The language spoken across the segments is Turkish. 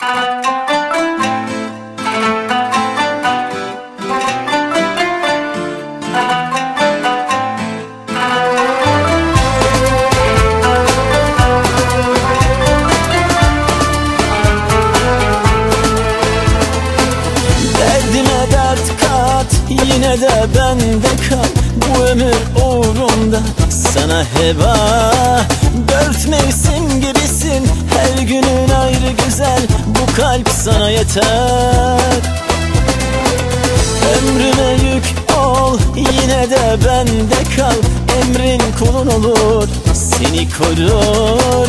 Yine de bende kal Bu ömür uğrunda sana heba. Dört mevsim gibisin her günün ayrı güzel kalp sana yeter. Ömrüme yük ol yine de bende kal. Emrin kulun olur seni korur.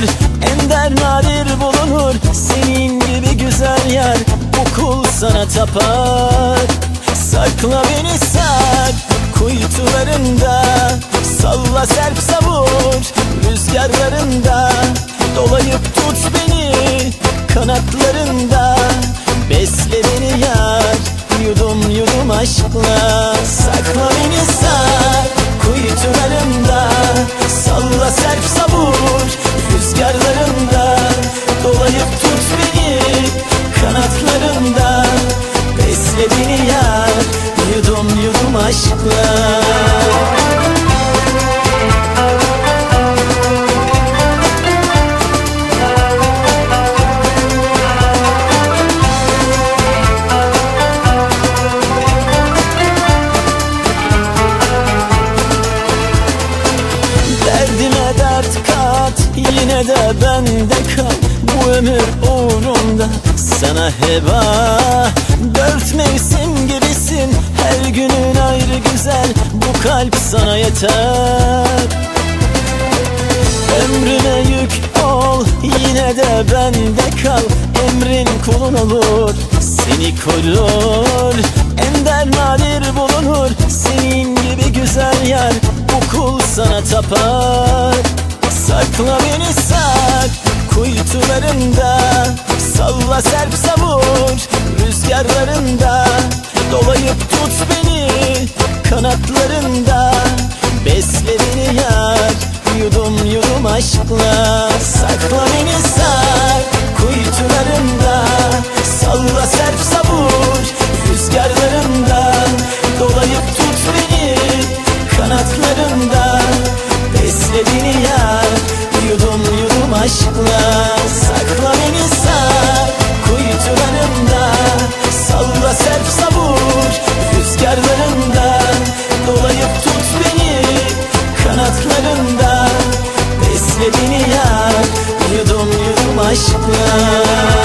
Ender nadir bulunur senin gibi güzel yer. Bu kul sana tapar. Sakla beni sar kuytularında. Salla serp Besle beni yar yudum yudum aşkla. Sakla beni sar kuytularında Salla serp savur rüzgarlarında Dolayıp tut beni kanatlarında Besle beni yar yudum yudum aşkla de bende kal Bu ömür uğrunda sana heba. Dört mevsim gibisin her günün ayrı güzel Bu kalp sana yeter. Ömrüme yük ol yine de bende kal Emrin kulun olur seni korur. Ender nadir bulunur senin gibi güzel yer Bu kul sana tapar Sakla beni sar kuytularında. Salla serp savur rüzgarlarında. Dolayıp tut beni kanatlarında aşkla.